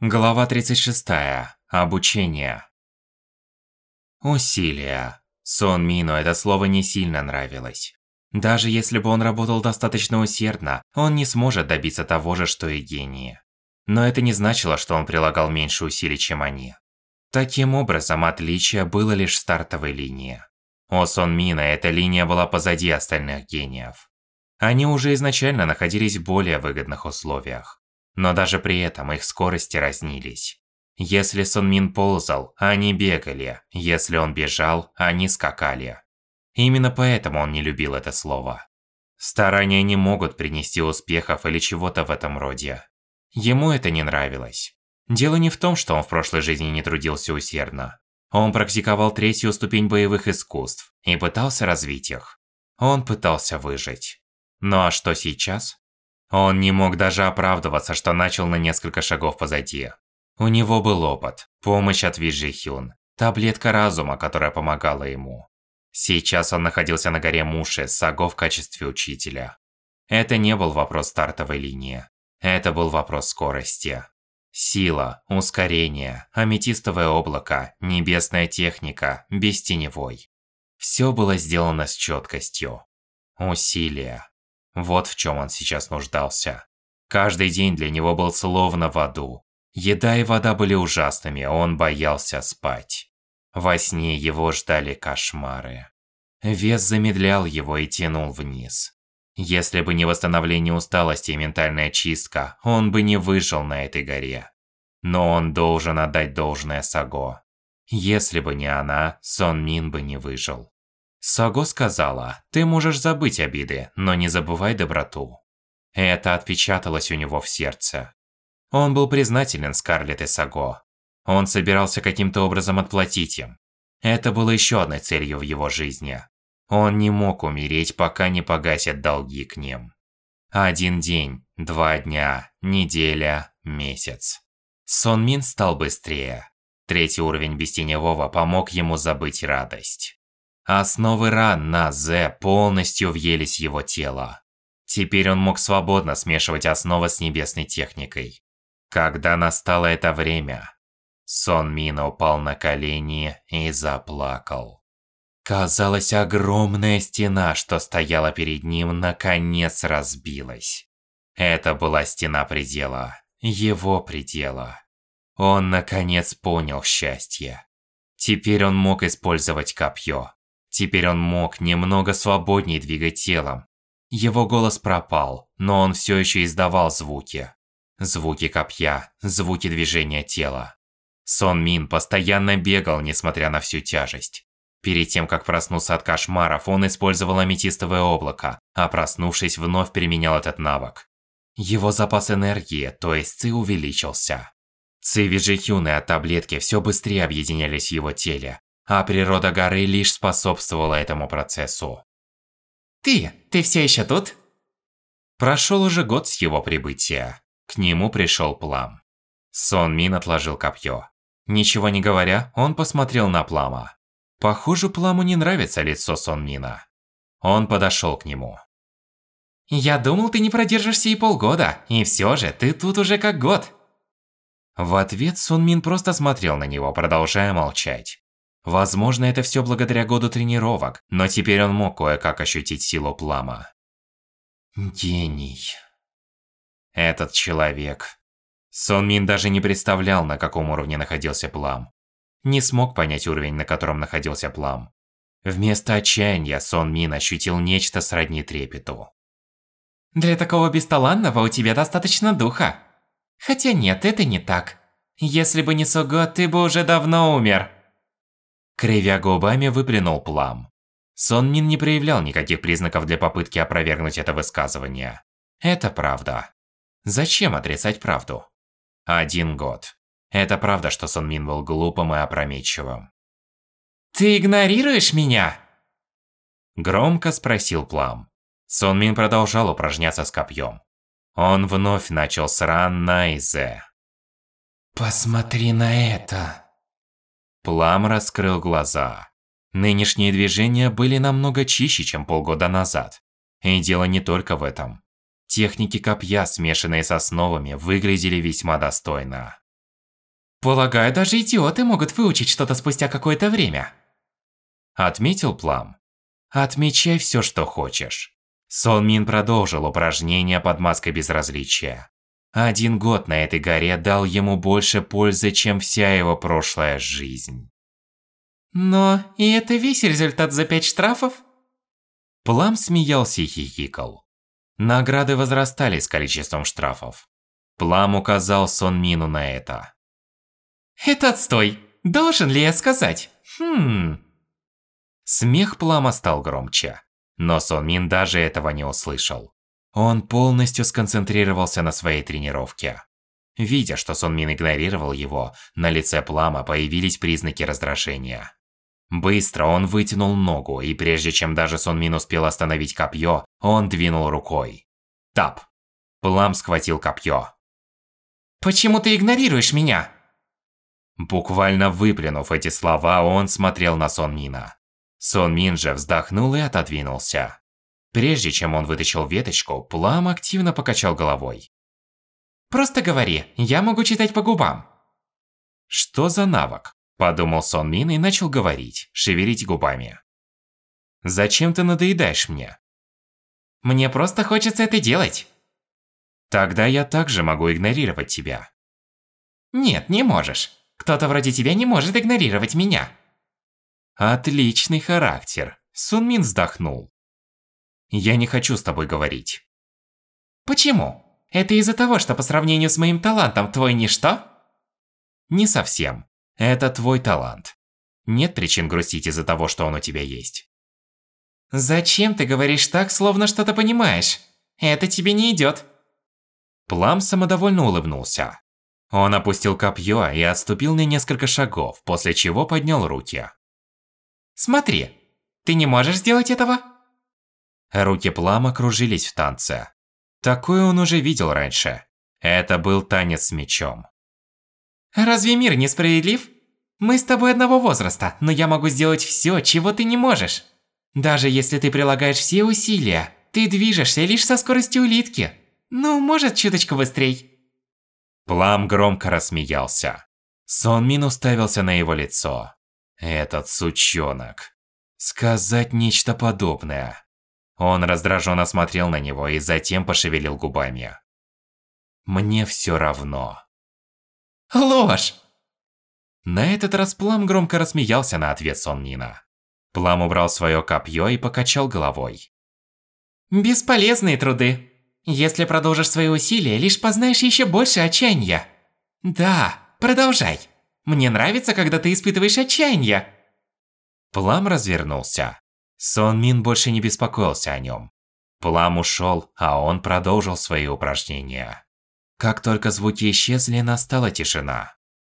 Глава 36. Обучение. Усилия. Сон Мину это слово не сильно нравилось. Даже если бы он работал достаточно усердно, он не сможет добиться того же, что и гении. Но это не значило, что он прилагал меньше усилий, чем они. Таким образом, отличие было лишь стартовой линии. У Сон Мина эта линия была позади остальных гениев. Они уже изначально находились в более выгодных условиях. Но даже при этом их скорости разнились. Если Сон Мин ползал, они бегали. Если он бежал, они скакали. Именно поэтому он не любил это слово. Старания не могут принести успехов или чего-то в этом роде. Ему это не нравилось. Дело не в том, что он в прошлой жизни не трудился усердно. Он практиковал третью ступень боевых искусств и пытался развить их. Он пытался выжить. Ну а что сейчас? Он не мог даже оправдываться, что начал на несколько шагов позади. У него был опыт, помощь от Вижи Хюн, таблетка разума, которая помогала ему. Сейчас он находился на горе Муши с Саго в качестве учителя. Это не был вопрос стартовой линии. Это был вопрос скорости. Сила, ускорение, аметистовое облако, небесная техника, бестеневой. Все было сделано с четкостью. Усилия. Вот в чем он сейчас нуждался. Каждый день для него был словно в аду. Еда и вода были ужасными, он боялся спать. Во сне его ждали кошмары. Вес замедлял его и тянул вниз. Если бы не восстановление усталости и ментальная чистка, он бы не выжил на этой горе. Но он должен отдать должное Саго. Если бы не она, Сон Мин бы не выжил. Саго сказала, ты можешь забыть обиды, но не забывай доброту. Это отпечаталось у него в сердце. Он был признателен Скарлетт и Саго. Он собирался каким-то образом отплатить им. Это было еще одной целью в его жизни. Он не мог умереть, пока не погасят долги к ним. Один день, два дня, неделя, месяц. Сон Мин стал быстрее. Третий уровень Бестеневого помог ему забыть радость. Основы ран на Зе полностью въелись в его тело. Теперь он мог свободно смешивать основы с небесной техникой. Когда настало это время, Сон Мин упал на колени и заплакал. Казалось, огромная стена, что стояла перед ним, наконец разбилась. Это была стена предела, его предела. Он наконец понял счастье. Теперь он мог использовать копье. Теперь он мог немного свободнее двигать телом. Его голос пропал, но он все еще издавал звуки. Звуки копья, звуки движения тела. Сон Мин постоянно бегал, несмотря на всю тяжесть. Перед тем, как проснуться от кошмаров, он использовал аметистовое облако, а проснувшись, вновь применял этот навык. Его запас энергии, то есть ЦИ, увеличился. ЦИ Вижихюн и от таблетки все быстрее объединялись в его теле, а природа горы лишь способствовала этому процессу. «Ты, ты все еще тут?» Прошел уже год с его прибытия. К нему пришел Плам. Сон Мин отложил копье. Ничего не говоря, он посмотрел на Плама. Похоже, Пламу не нравится лицо Сон Мина. Он подошел к нему. «Я думал, ты не продержишься и полгода, и все же, ты тут уже как год». В ответ Сон Мин просто смотрел на него, продолжая молчать. Возможно, это все благодаря году тренировок, но теперь он мог кое-как ощутить силу Плама. Гений. Этот человек. Сон Мин даже не представлял, на каком уровне находился Плам. Не смог понять уровень, на котором находился Плам. Вместо отчаяния Сон Мин ощутил нечто сродни трепету. Для такого бесталанного у тебя достаточно духа. Хотя нет, это не так. Если бы не Сого, ты бы уже давно умер. Кривя губами, выплюнул Плам. Сон Мин не проявлял никаких признаков для попытки опровергнуть это высказывание. Это правда. Зачем отрицать правду? Один год. Это правда, что Сон Мин был глупым и опрометчивым. «Ты игнорируешь меня?» Громко спросил Плам. Сон Мин продолжал упражняться с копьем. Он вновь начал с ран Найзе. «Посмотри на это!» Плам раскрыл глаза. Нынешние движения были намного чище, чем полгода назад. И дело не только в этом. Техники копья, смешанные с основами, выглядели весьма достойно. Полагаю, даже идиоты могут выучить что-то спустя какое-то время. Отметил Плам. Отмечай все, что хочешь. Сон Мин продолжил упражнение под маской безразличия. Один год на этой горе дал ему больше пользы, чем вся его прошлая жизнь. Но и это весь результат за пять штрафов? Плам смеялся и хихикал. Награды возрастали с количеством штрафов. Плам указал Сон Мину на это. Это отстой. Должен ли я сказать? Хм. Смех Плама стал громче, но Сон Мин даже этого не услышал. Он полностью сконцентрировался на своей тренировке. Видя, что Сон Мин игнорировал его, на лице Плама появились признаки раздражения. Быстро он вытянул ногу, и прежде чем даже Сон Мин успел остановить копье, он двинул рукой. Тап. Плам схватил копье. «Почему ты игнорируешь меня?» Буквально выплюнув эти слова, он смотрел на Сон Мина. Сон Мин же вздохнул и отодвинулся. Прежде чем он вытащил веточку, Плам активно покачал головой. «Просто говори, я могу читать по губам». «Что за навык?» – подумал Сон Мин и начал говорить, шевелить губами. «Зачем ты надоедаешь мне?» «Мне просто хочется это делать». «Тогда я также могу игнорировать тебя». «Нет, не можешь. Кто-то вроде тебя не может игнорировать меня». Отличный характер. Сунмин вздохнул. Я не хочу с тобой говорить. Почему? Это из-за того, что по сравнению с моим талантом твой ничто? Не совсем. Это твой талант. Нет причин грустить из-за того, что он у тебя есть. Зачем ты говоришь так, словно что-то понимаешь? Это тебе не идет. Плам самодовольно улыбнулся. Он опустил копье и отступил на несколько шагов, после чего поднял руки. Смотри, ты не можешь сделать этого? Руки Плама кружились в танце. Такое он уже видел раньше. Это был танец с мечом. Разве мир несправедлив? Мы с тобой одного возраста, но я могу сделать все, чего ты не можешь. Даже если ты прилагаешь все усилия, ты движешься лишь со скоростью улитки. Ну, может, чуточку быстрей. Плам громко рассмеялся. Сон Мин уставился на его лицо. Этот сучонок. Сказать нечто подобное. Он раздраженно смотрел на него и затем пошевелил губами. Мне все равно. Ложь! На этот раз Плам громко рассмеялся на ответ Соннина. Плам убрал свое копье и покачал головой. Бесполезные труды. Если продолжишь свои усилия, лишь познаешь еще больше отчаяния. Да, продолжай. Мне нравится, когда ты испытываешь отчаяние. Плам развернулся. Сон Мин больше не беспокоился о нем. Плам ушел, а он продолжил свои упражнения. Как только звуки исчезли, настала тишина.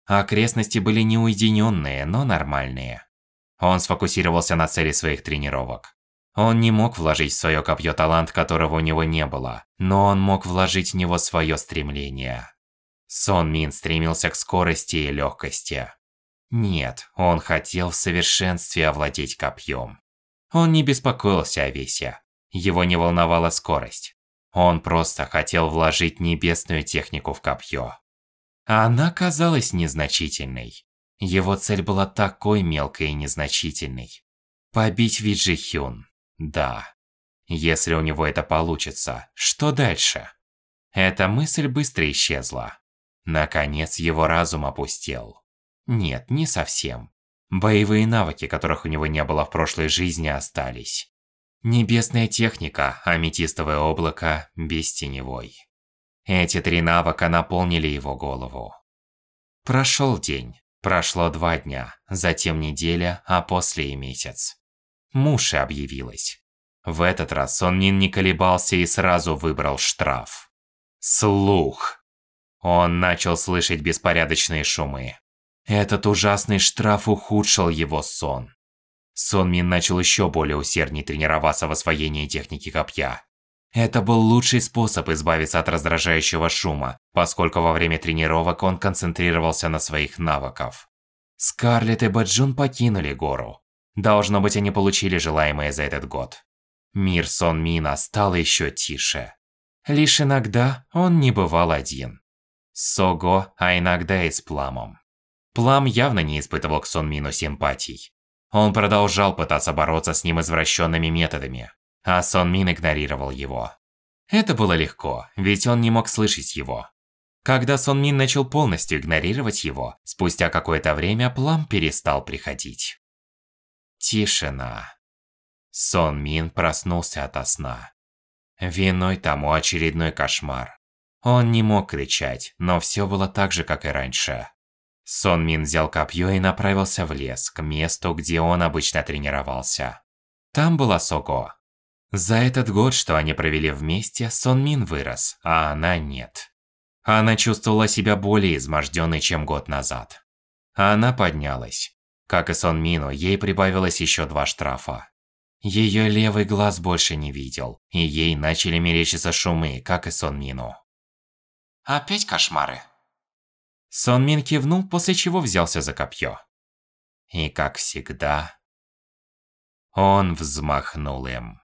Окрестности были не уединенные, но нормальные. Он сфокусировался на цели своих тренировок. Он не мог вложить в свое копье талант, которого у него не было, но он мог вложить в него свое стремление. Сон Мин стремился к скорости и легкости. Нет, он хотел в совершенстве овладеть копьем. Он не беспокоился о весе. Его не волновала скорость. Он просто хотел вложить небесную технику в копье. А она казалась незначительной. Его цель была такой мелкой и незначительной. Побить Виджи Хюн. Да. Если у него это получится, что дальше? Эта мысль быстро исчезла. Наконец его разум опустел. Нет, не совсем. Боевые навыки, которых у него не было в прошлой жизни, остались. Небесная техника, аметистовое облако, бестеневой. Эти три навыка наполнили его голову. Прошел день, прошло два дня, затем неделя, а после и месяц. Муши объявилась. В этот раз он не колебался и сразу выбрал штраф. Слух. Он начал слышать беспорядочные шумы. Этот ужасный штраф ухудшил его сон. Сон Мин начал еще более усерднее тренироваться в освоении техники копья. Это был лучший способ избавиться от раздражающего шума, поскольку во время тренировок он концентрировался на своих навыках. Скарлетт и Баджун покинули гору. Должно быть, они получили желаемое за этот год. Мир Сон Мина стал еще тише. Лишь иногда он не бывал один. Сого, а иногда и с Пламом. Плам явно не испытывал к Сон Мину симпатий. Он продолжал пытаться бороться с ним извращенными методами, а Сон Мин игнорировал его. Это было легко, ведь он не мог слышать его. Когда Сон Мин начал полностью игнорировать его, спустя какое-то время Плам перестал приходить. Тишина. Сон Мин проснулся ото сна. Виной тому очередной кошмар. Он не мог кричать, но все было так же, как и раньше. Сон Мин взял копье и направился в лес, к месту, где он обычно тренировался. Там была Сого. За этот год, что они провели вместе, Сон Мин вырос, а она нет. Она чувствовала себя более изможденной, чем год назад. Она поднялась. Как и Сон Мину, ей прибавилось еще два штрафа. Ее левый глаз больше не видел, и ей начали мерещиться шумы, как и Сон Мину. Опять кошмары? Сон Мин кивнул, после чего взялся за копье. И как всегда, он взмахнул им.